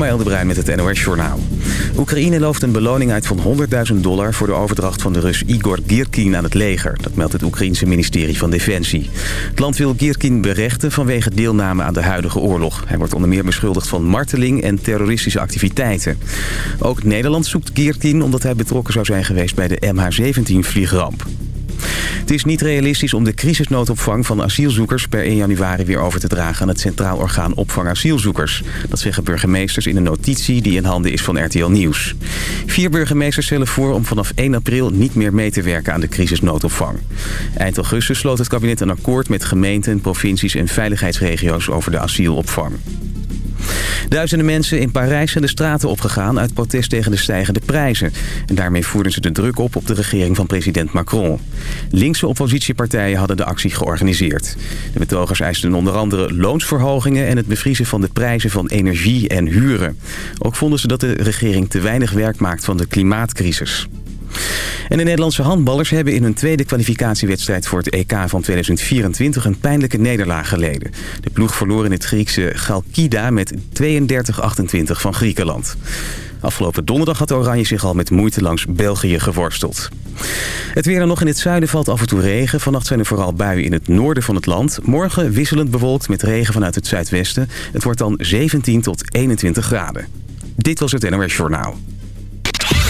Ismaël de Bruin met het NOS Journaal. Oekraïne looft een beloning uit van 100.000 dollar... voor de overdracht van de Rus Igor Girkin aan het leger. Dat meldt het Oekraïense ministerie van Defensie. Het land wil Girkin berechten vanwege deelname aan de huidige oorlog. Hij wordt onder meer beschuldigd van marteling en terroristische activiteiten. Ook Nederland zoekt Girkin omdat hij betrokken zou zijn geweest... bij de MH17-vliegramp. Het is niet realistisch om de crisisnoodopvang van asielzoekers per 1 januari weer over te dragen aan het Centraal Orgaan Opvang Asielzoekers. Dat zeggen burgemeesters in een notitie die in handen is van RTL Nieuws. Vier burgemeesters stellen voor om vanaf 1 april niet meer mee te werken aan de crisisnoodopvang. Eind augustus sloot het kabinet een akkoord met gemeenten, provincies en veiligheidsregio's over de asielopvang. Duizenden mensen in Parijs zijn de straten opgegaan uit protest tegen de stijgende prijzen. En daarmee voerden ze de druk op op de regering van president Macron. Linkse oppositiepartijen hadden de actie georganiseerd. De betogers eisten onder andere loonsverhogingen en het bevriezen van de prijzen van energie en huren. Ook vonden ze dat de regering te weinig werk maakt van de klimaatcrisis. En de Nederlandse handballers hebben in hun tweede kwalificatiewedstrijd voor het EK van 2024 een pijnlijke nederlaag geleden. De ploeg verloor in het Griekse Chalkida met 32-28 van Griekenland. Afgelopen donderdag had Oranje zich al met moeite langs België geworsteld. Het weer dan nog in het zuiden valt af en toe regen. Vannacht zijn er vooral buien in het noorden van het land. Morgen wisselend bewolkt met regen vanuit het zuidwesten. Het wordt dan 17 tot 21 graden. Dit was het NOS Journaal.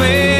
vez.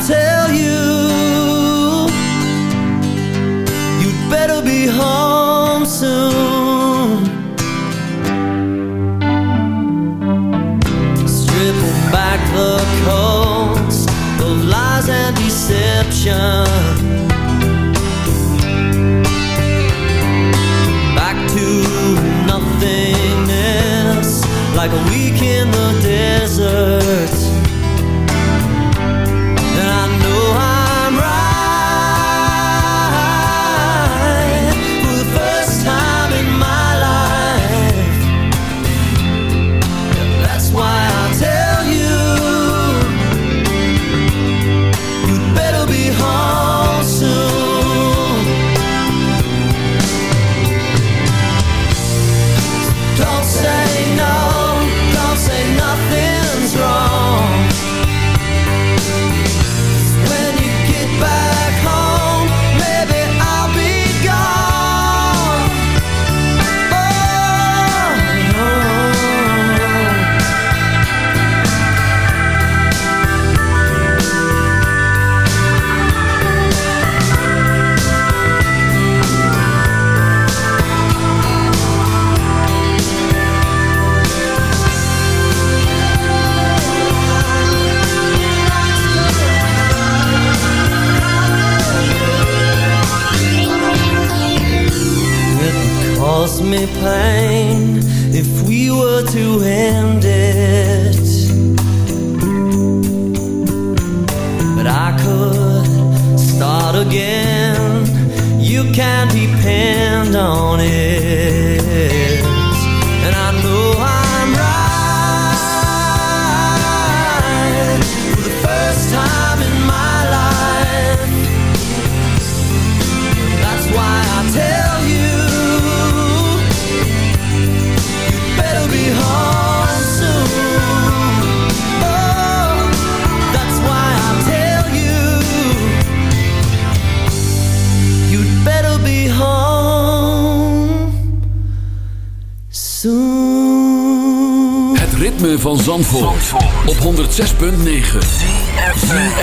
106.9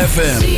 FM.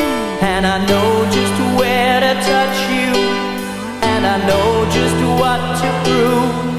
And I know just where to touch you and I know just what to prove.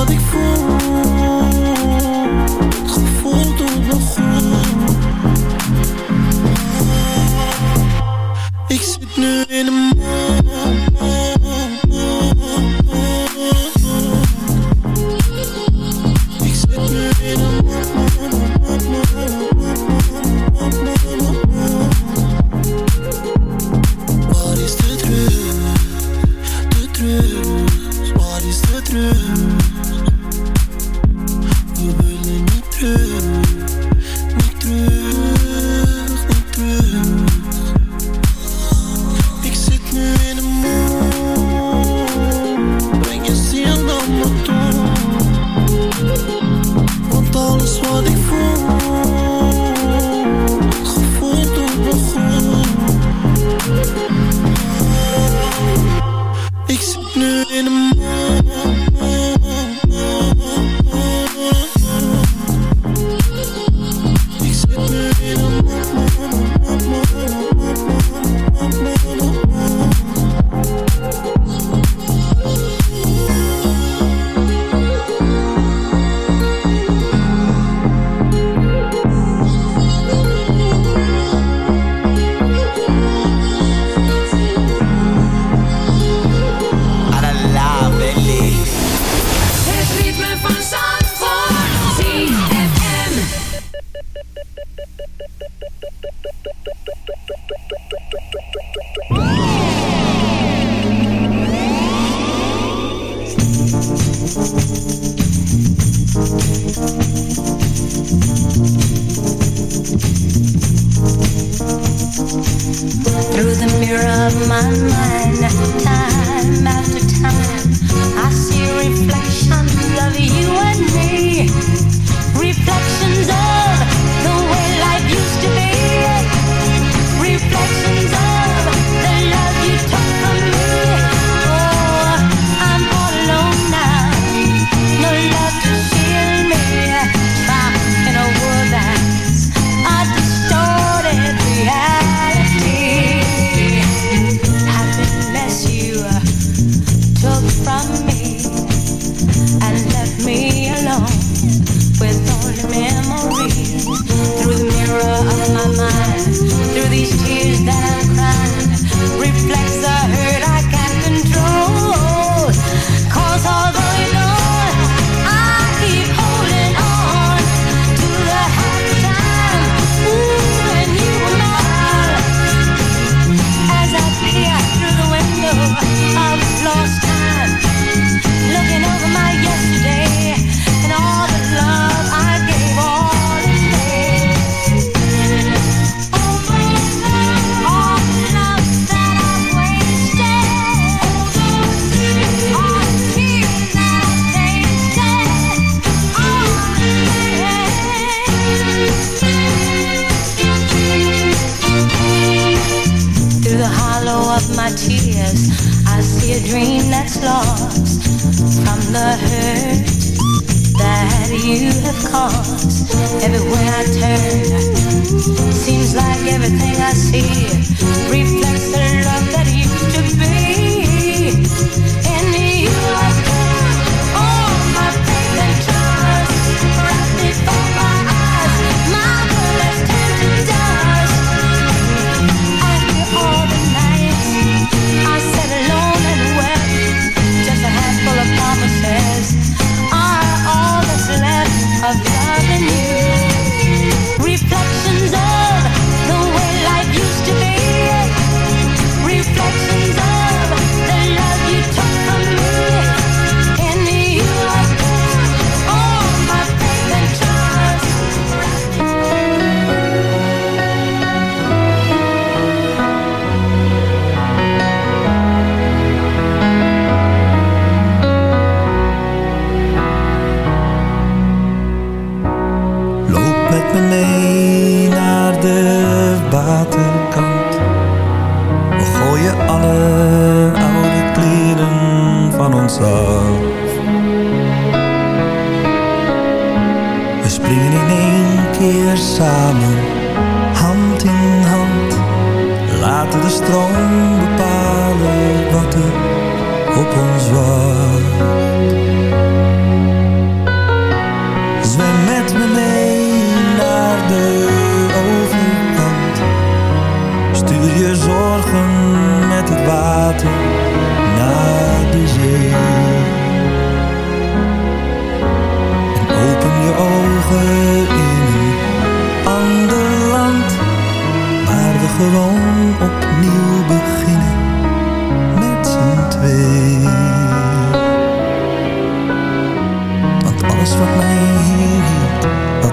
wat ik voel. Through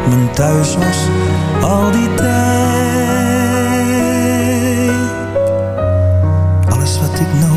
mijn thuis was al die tijd. Alles wat ik nodig.